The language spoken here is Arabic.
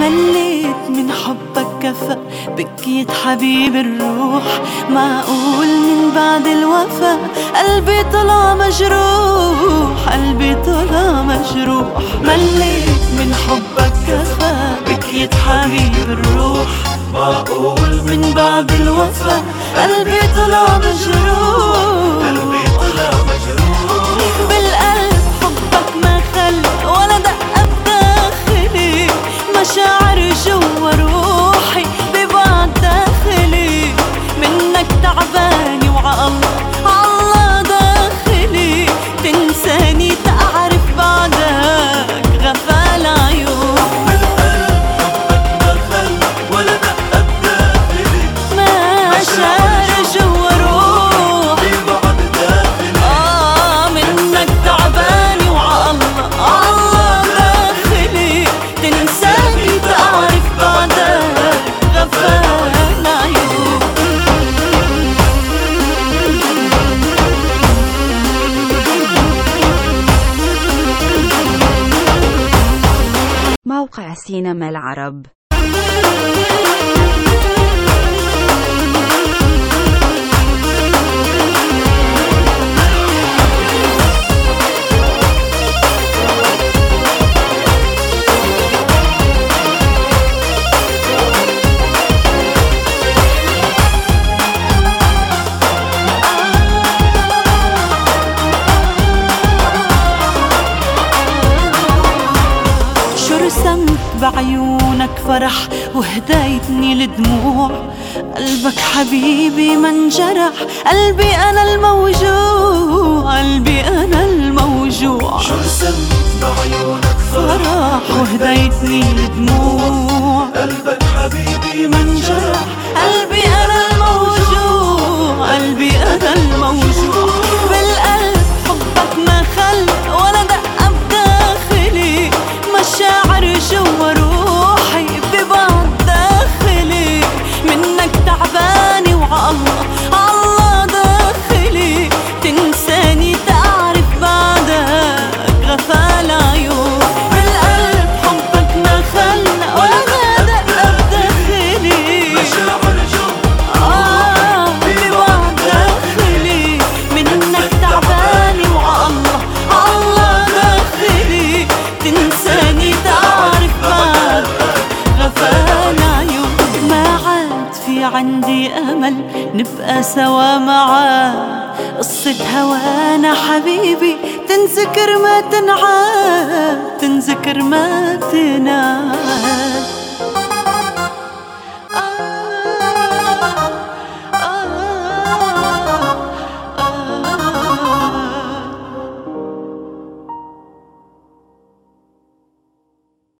مليت من حبك كفى. بكيت حبيب الروح معقول من بعد الوفا. قلبي طلع مجروح قلبي طلع مجروح. مليت من حبك كفى. بكيت حبيب الروح معقول من بعد الوفا. Benito. موقع سينما العرب. بعيونك فرح وهديتني الدموع قلبك حبيبي ما انجرح قلبي أنا الموجوع. Barışım var ما عاد في عندي أمل نبقى سوا معاه قصة هوانا حبيبي. تنذكر ما تنعاد تنذكر ما تنعاد